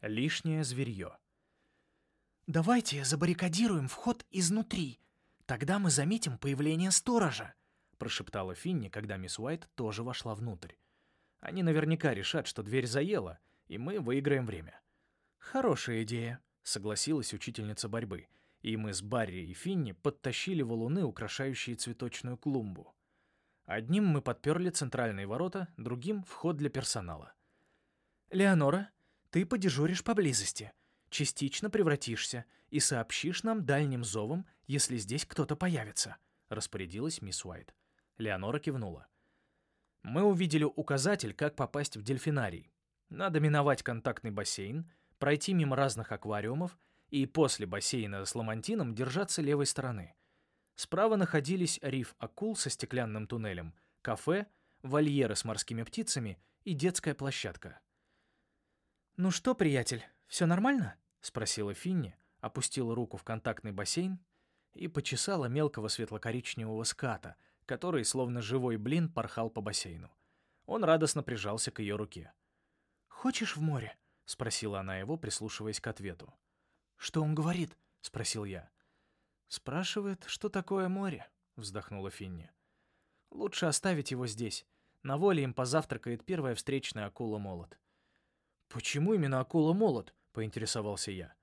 Лишнее зверье. «Давайте забаррикадируем вход изнутри. Тогда мы заметим появление сторожа», — прошептала Финни, когда мисс Уайт тоже вошла внутрь. «Они наверняка решат, что дверь заела, и мы выиграем время». «Хорошая идея», — согласилась учительница борьбы, и мы с Барри и Финни подтащили валуны, украшающие цветочную клумбу. Одним мы подперли центральные ворота, другим — вход для персонала. «Леонора, ты подежуришь поблизости, частично превратишься и сообщишь нам дальним зовом, если здесь кто-то появится», — распорядилась мисс Уайт. Леонора кивнула. Мы увидели указатель, как попасть в дельфинарий. Надо миновать контактный бассейн, пройти мимо разных аквариумов и после бассейна с ламантином держаться левой стороны. Справа находились риф акул со стеклянным туннелем, кафе, вольеры с морскими птицами и детская площадка. «Ну что, приятель, все нормально?» — спросила Финни, опустила руку в контактный бассейн и почесала мелкого светло-коричневого ската, который, словно живой блин, порхал по бассейну. Он радостно прижался к ее руке. «Хочешь в море?» — спросила она его, прислушиваясь к ответу. «Что он говорит?» — спросил я. «Спрашивает, что такое море?» — вздохнула Финни. «Лучше оставить его здесь. На воле им позавтракает первая встречная акула-молот». «Почему именно акула-молот?» — поинтересовался я.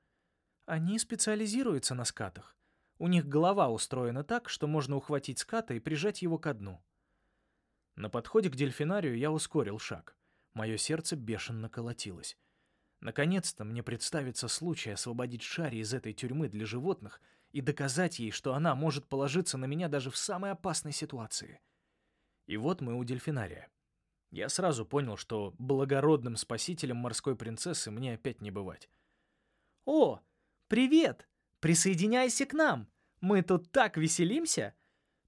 «Они специализируются на скатах. У них голова устроена так, что можно ухватить ската и прижать его ко дну». На подходе к дельфинарию я ускорил шаг. Мое сердце бешено колотилось. Наконец-то мне представится случай освободить Шари из этой тюрьмы для животных и доказать ей, что она может положиться на меня даже в самой опасной ситуации. И вот мы у дельфинария. Я сразу понял, что благородным спасителем морской принцессы мне опять не бывать. «О, привет! Присоединяйся к нам! Мы тут так веселимся!»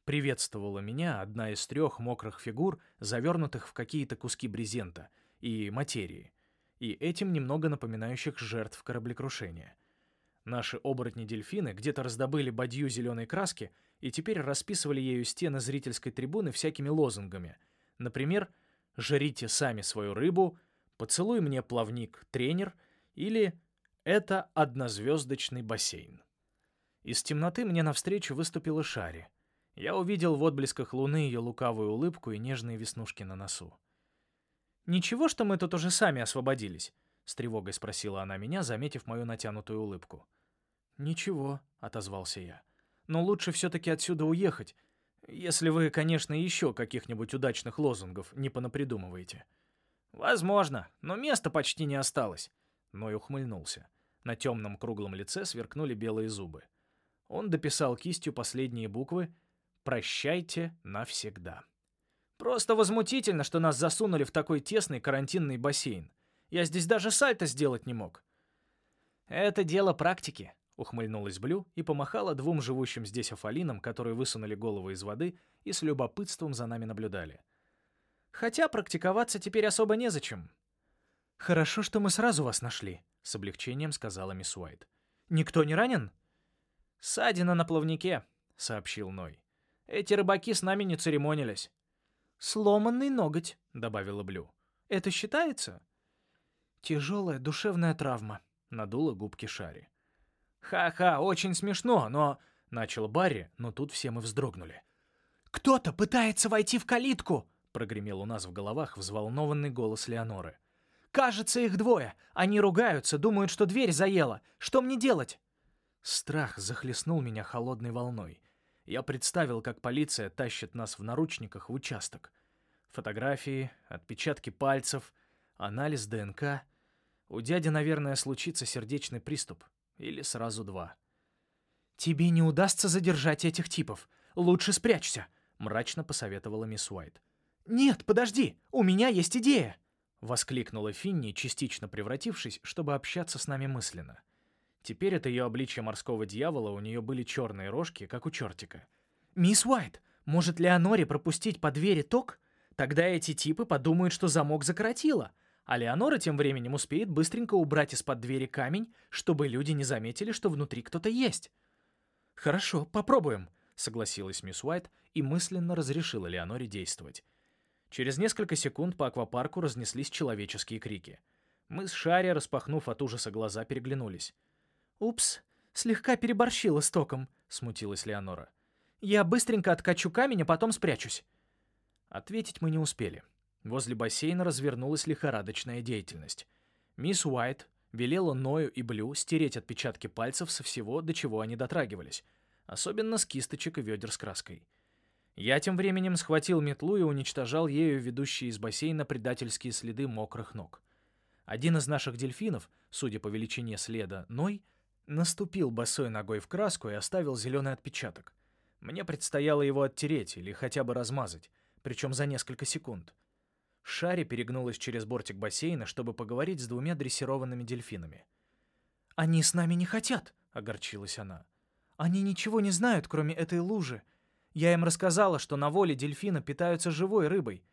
Приветствовала меня одна из трех мокрых фигур, завернутых в какие-то куски брезента и материи, и этим немного напоминающих жертв кораблекрушения. Наши оборотни-дельфины где-то раздобыли бадью зеленой краски и теперь расписывали ею стены зрительской трибуны всякими лозунгами. Например, «Жарите сами свою рыбу», «Поцелуй мне плавник, тренер» или «Это однозвездочный бассейн». Из темноты мне навстречу выступила Шари. Я увидел в отблесках луны ее лукавую улыбку и нежные веснушки на носу. «Ничего, что мы тут уже сами освободились?» — с тревогой спросила она меня, заметив мою натянутую улыбку. «Ничего», — отозвался я. «Но лучше все-таки отсюда уехать, если вы, конечно, еще каких-нибудь удачных лозунгов не понапридумываете». «Возможно, но места почти не осталось», — Ной ухмыльнулся. На темном круглом лице сверкнули белые зубы. Он дописал кистью последние буквы «Прощайте навсегда». «Просто возмутительно, что нас засунули в такой тесный карантинный бассейн. Я здесь даже сальто сделать не мог». «Это дело практики», Ухмыльнулась Блю и помахала двум живущим здесь афалинам, которые высунули головы из воды и с любопытством за нами наблюдали. «Хотя практиковаться теперь особо незачем». «Хорошо, что мы сразу вас нашли», — с облегчением сказала мисс Уайт. «Никто не ранен?» «Ссадина на плавнике», — сообщил Ной. «Эти рыбаки с нами не церемонились». «Сломанный ноготь», — добавила Блю. «Это считается?» «Тяжелая душевная травма», — надула губки Шари. «Ха-ха, очень смешно, но...» — начал Барри, но тут все мы вздрогнули. «Кто-то пытается войти в калитку!» — прогремел у нас в головах взволнованный голос Леоноры. «Кажется, их двое. Они ругаются, думают, что дверь заела. Что мне делать?» Страх захлестнул меня холодной волной. Я представил, как полиция тащит нас в наручниках в участок. Фотографии, отпечатки пальцев, анализ ДНК. У дяди, наверное, случится сердечный приступ. Или сразу два. «Тебе не удастся задержать этих типов. Лучше спрячься», — мрачно посоветовала мисс Уайт. «Нет, подожди, у меня есть идея!» — воскликнула Финни, частично превратившись, чтобы общаться с нами мысленно. Теперь от ее обличия морского дьявола у нее были черные рожки, как у чертика. «Мисс Уайт, может Леоноре пропустить по двери ток? Тогда эти типы подумают, что замок закоротило, а Леонора тем временем успеет быстренько убрать из-под двери камень, чтобы люди не заметили, что внутри кто-то есть. «Хорошо, попробуем», — согласилась мисс Уайт и мысленно разрешила Леоноре действовать. Через несколько секунд по аквапарку разнеслись человеческие крики. Мы с Шарри, распахнув от ужаса глаза, переглянулись. «Упс, слегка переборщила с током», — смутилась Леонора. «Я быстренько откачу камень, а потом спрячусь». Ответить мы не успели. Возле бассейна развернулась лихорадочная деятельность. Мисс Уайт велела Ною и Блю стереть отпечатки пальцев со всего, до чего они дотрагивались, особенно с кисточек и ведер с краской. Я тем временем схватил метлу и уничтожал ею ведущие из бассейна предательские следы мокрых ног. Один из наших дельфинов, судя по величине следа, Ной, наступил босой ногой в краску и оставил зеленый отпечаток. Мне предстояло его оттереть или хотя бы размазать, причем за несколько секунд. Шари перегнулась через бортик бассейна, чтобы поговорить с двумя дрессированными дельфинами. «Они с нами не хотят», — огорчилась она. «Они ничего не знают, кроме этой лужи. Я им рассказала, что на воле дельфина питаются живой рыбой.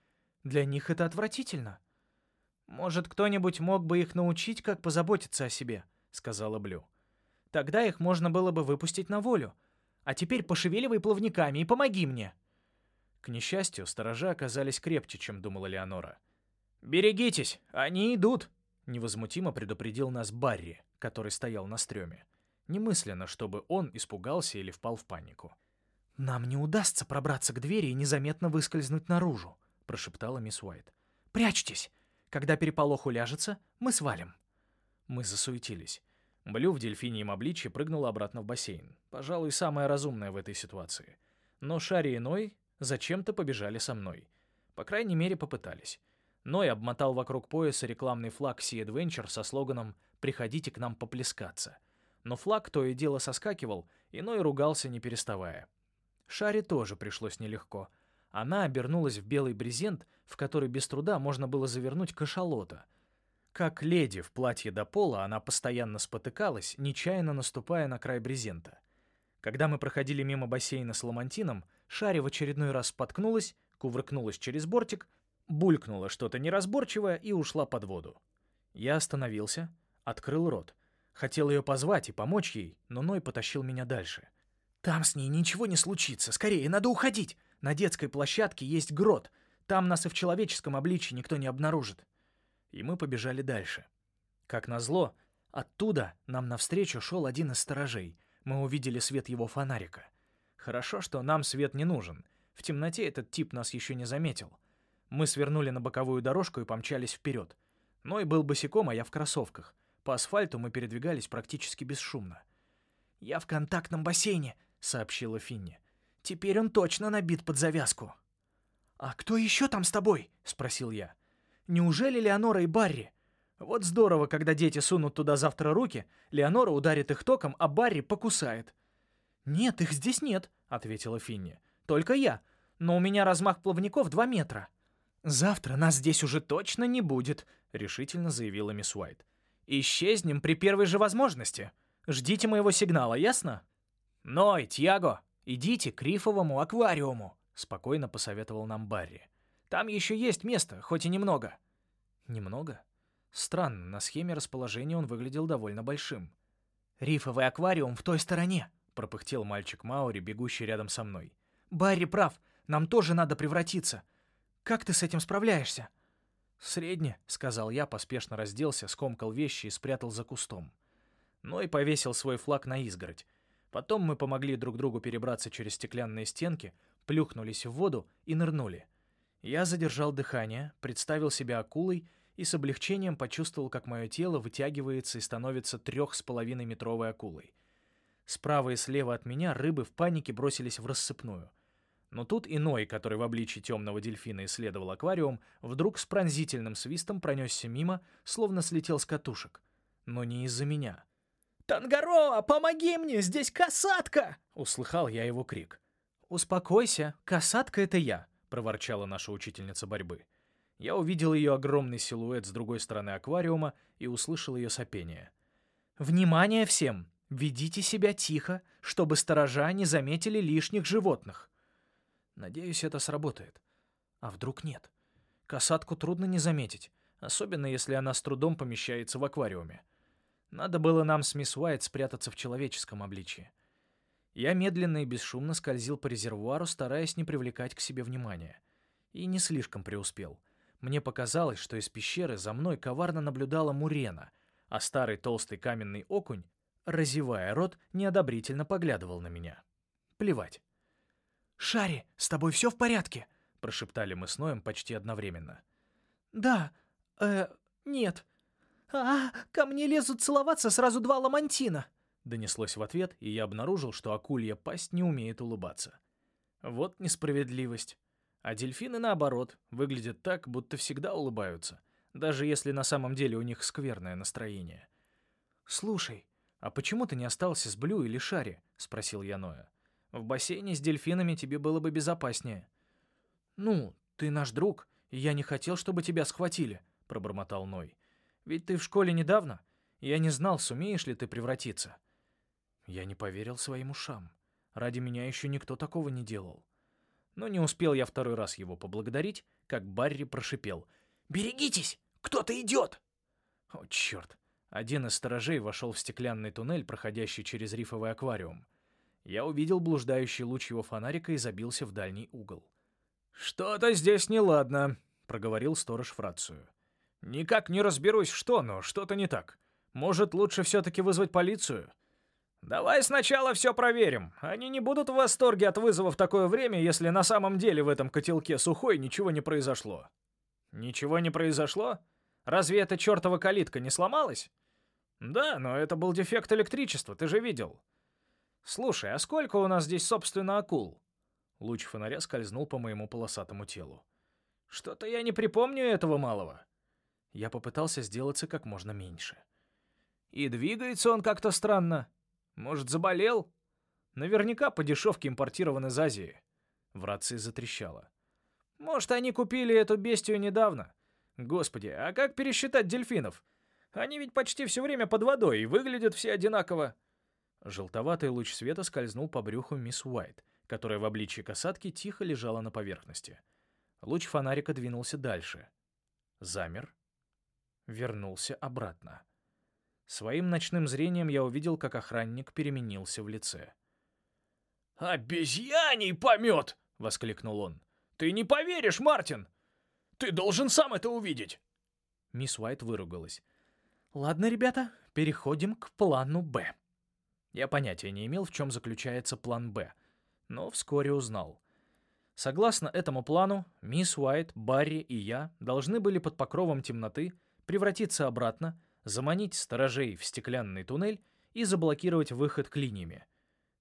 Для них это отвратительно». «Может, кто-нибудь мог бы их научить, как позаботиться о себе», — сказала Блю. «Тогда их можно было бы выпустить на волю. А теперь пошевеливай плавниками и помоги мне». К несчастью, сторожа оказались крепче, чем думала Леонора. «Берегитесь, они идут!» — невозмутимо предупредил нас Барри, который стоял на стреме. Немысленно, чтобы он испугался или впал в панику. «Нам не удастся пробраться к двери и незаметно выскользнуть наружу», — прошептала мисс Уайт. «Прячьтесь! Когда переполох уляжется, мы свалим». Мы засуетились. Блю в дельфиньем обличье прыгнула обратно в бассейн. Пожалуй, самое разумное в этой ситуации. Но Шари и Ной зачем-то побежали со мной. По крайней мере, попытались. Ной обмотал вокруг пояса рекламный флаг Sea Adventure со слоганом «Приходите к нам поплескаться». Но флаг то и дело соскакивал, и Ной ругался, не переставая. Шаре тоже пришлось нелегко. Она обернулась в белый брезент, в который без труда можно было завернуть кашалота. Как леди в платье до пола, она постоянно спотыкалась, нечаянно наступая на край брезента. Когда мы проходили мимо бассейна с ламантином, Шаре в очередной раз споткнулась, кувыркнулась через бортик, булькнула что-то неразборчивое и ушла под воду. Я остановился, открыл рот. Хотел ее позвать и помочь ей, но Ной потащил меня дальше. «Там с ней ничего не случится. Скорее, надо уходить. На детской площадке есть грот. Там нас и в человеческом обличье никто не обнаружит». И мы побежали дальше. Как назло, оттуда нам навстречу шел один из сторожей. Мы увидели свет его фонарика. Хорошо, что нам свет не нужен. В темноте этот тип нас еще не заметил. Мы свернули на боковую дорожку и помчались вперед. Ной был босиком, а я в кроссовках. По асфальту мы передвигались практически бесшумно. «Я в контактном бассейне», — сообщила Финни. «Теперь он точно набит под завязку». «А кто еще там с тобой?» — спросил я. «Неужели Леонора и Барри?» Вот здорово, когда дети сунут туда завтра руки, Леонора ударит их током, а Барри покусает. «Нет, их здесь нет», — ответила Финни. «Только я. Но у меня размах плавников два метра». «Завтра нас здесь уже точно не будет», — решительно заявила мисс Уайт. «Исчезнем при первой же возможности. Ждите моего сигнала, ясно?» «Ной, Тьяго, идите к рифовому аквариуму», — спокойно посоветовал нам Барри. «Там еще есть место, хоть и немного». «Немного?» Странно, на схеме расположения он выглядел довольно большим. «Рифовый аквариум в той стороне», — пропыхтел мальчик Маури, бегущий рядом со мной. «Барри прав, нам тоже надо превратиться. Как ты с этим справляешься?» «Средне», — сказал я, поспешно разделся, скомкал вещи и спрятал за кустом. Ну и повесил свой флаг на изгородь. Потом мы помогли друг другу перебраться через стеклянные стенки, плюхнулись в воду и нырнули. Я задержал дыхание, представил себя акулой и с облегчением почувствовал, как мое тело вытягивается и становится трех с половиной метровой акулой. Справа и слева от меня рыбы в панике бросились в рассыпную. Но тут иной, который в обличии темного дельфина исследовал аквариум, вдруг с пронзительным свистом пронесся мимо, словно слетел с катушек. Но не из-за меня. «Тангароа, помоги мне, здесь касатка!» — услыхал я его крик. «Успокойся, касатка — это я», — проворчала наша учительница борьбы. Я увидел ее огромный силуэт с другой стороны аквариума и услышал ее сопение. «Внимание всем! Ведите себя тихо, чтобы сторожа не заметили лишних животных». Надеюсь, это сработает. А вдруг нет? Касатку трудно не заметить, особенно если она с трудом помещается в аквариуме. Надо было нам с мисс Уайт спрятаться в человеческом обличье. Я медленно и бесшумно скользил по резервуару, стараясь не привлекать к себе внимания. И не слишком преуспел — Мне показалось, что из пещеры за мной коварно наблюдала Мурена, а старый толстый каменный окунь, разевая рот, неодобрительно поглядывал на меня. Плевать. «Шари, с тобой все в порядке?» — прошептали мы с Ноем почти одновременно. «Да, э, нет. А, ко мне лезут целоваться сразу два ламантина!» Донеслось в ответ, и я обнаружил, что акулья пасть не умеет улыбаться. Вот несправедливость. А дельфины, наоборот, выглядят так, будто всегда улыбаются, даже если на самом деле у них скверное настроение. «Слушай, а почему ты не остался с Блю или Шари?» — спросил я Ноя. «В бассейне с дельфинами тебе было бы безопаснее». «Ну, ты наш друг, и я не хотел, чтобы тебя схватили», — пробормотал Ной. «Ведь ты в школе недавно, я не знал, сумеешь ли ты превратиться». Я не поверил своим ушам. Ради меня еще никто такого не делал. Но не успел я второй раз его поблагодарить, как Барри прошипел. «Берегитесь! Кто-то идет!» О, черт! Один из сторожей вошел в стеклянный туннель, проходящий через рифовый аквариум. Я увидел блуждающий луч его фонарика и забился в дальний угол. «Что-то здесь неладно», — проговорил сторож в рацию. «Никак не разберусь, что, но что-то не так. Может, лучше все-таки вызвать полицию?» «Давай сначала все проверим. Они не будут в восторге от вызова в такое время, если на самом деле в этом котелке сухой ничего не произошло». «Ничего не произошло? Разве эта чертова калитка не сломалась?» «Да, но это был дефект электричества, ты же видел». «Слушай, а сколько у нас здесь, собственно, акул?» Луч фонаря скользнул по моему полосатому телу. «Что-то я не припомню этого малого». Я попытался сделаться как можно меньше. «И двигается он как-то странно. Может, заболел? Наверняка по дешевке импортирован из Азии. В рации затрещало. Может, они купили эту бестию недавно? Господи, а как пересчитать дельфинов? Они ведь почти все время под водой и выглядят все одинаково. Желтоватый луч света скользнул по брюху мисс Уайт, которая в обличье касатки тихо лежала на поверхности. Луч фонарика двинулся дальше. Замер. Вернулся обратно. Своим ночным зрением я увидел, как охранник переменился в лице. «Обезьяний помет!» — воскликнул он. «Ты не поверишь, Мартин! Ты должен сам это увидеть!» Мисс Уайт выругалась. «Ладно, ребята, переходим к плану «Б». Я понятия не имел, в чем заключается план «Б», но вскоре узнал. Согласно этому плану, мисс Уайт, Барри и я должны были под покровом темноты превратиться обратно заманить сторожей в стеклянный туннель и заблокировать выход клиньями.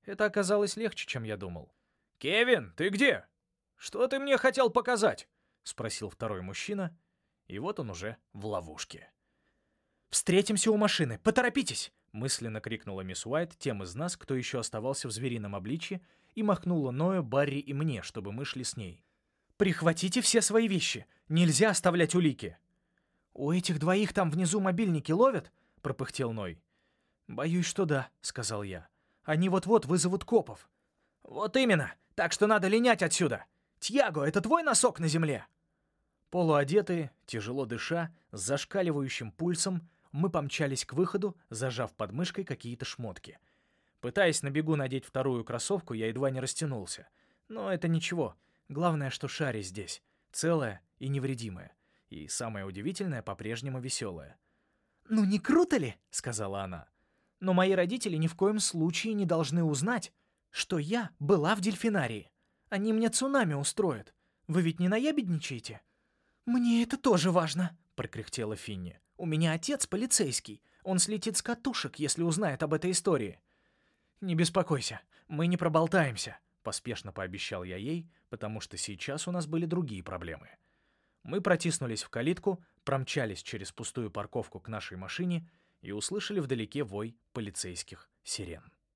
Это оказалось легче, чем я думал. «Кевин, ты где? Что ты мне хотел показать?» — спросил второй мужчина, и вот он уже в ловушке. «Встретимся у машины! Поторопитесь!» — мысленно крикнула мисс Уайт тем из нас, кто еще оставался в зверином обличье, и махнула Ною, Барри и мне, чтобы мы шли с ней. «Прихватите все свои вещи! Нельзя оставлять улики!» «У этих двоих там внизу мобильники ловят?» — пропыхтел Ной. «Боюсь, что да», — сказал я. «Они вот-вот вызовут копов». «Вот именно! Так что надо линять отсюда! Тьяго, это твой носок на земле?» Полуодетые, тяжело дыша, с зашкаливающим пульсом, мы помчались к выходу, зажав под мышкой какие-то шмотки. Пытаясь на бегу надеть вторую кроссовку, я едва не растянулся. Но это ничего. Главное, что Шари здесь, целая и невредимая и, самое удивительное, по-прежнему веселая. «Ну не круто ли?» — сказала она. «Но мои родители ни в коем случае не должны узнать, что я была в дельфинарии. Они мне цунами устроят. Вы ведь не наябедничаете?» «Мне это тоже важно», — прокряхтела Финни. «У меня отец полицейский. Он слетит с катушек, если узнает об этой истории». «Не беспокойся, мы не проболтаемся», — поспешно пообещал я ей, потому что сейчас у нас были другие проблемы. Мы протиснулись в калитку, промчались через пустую парковку к нашей машине и услышали вдалеке вой полицейских сирен.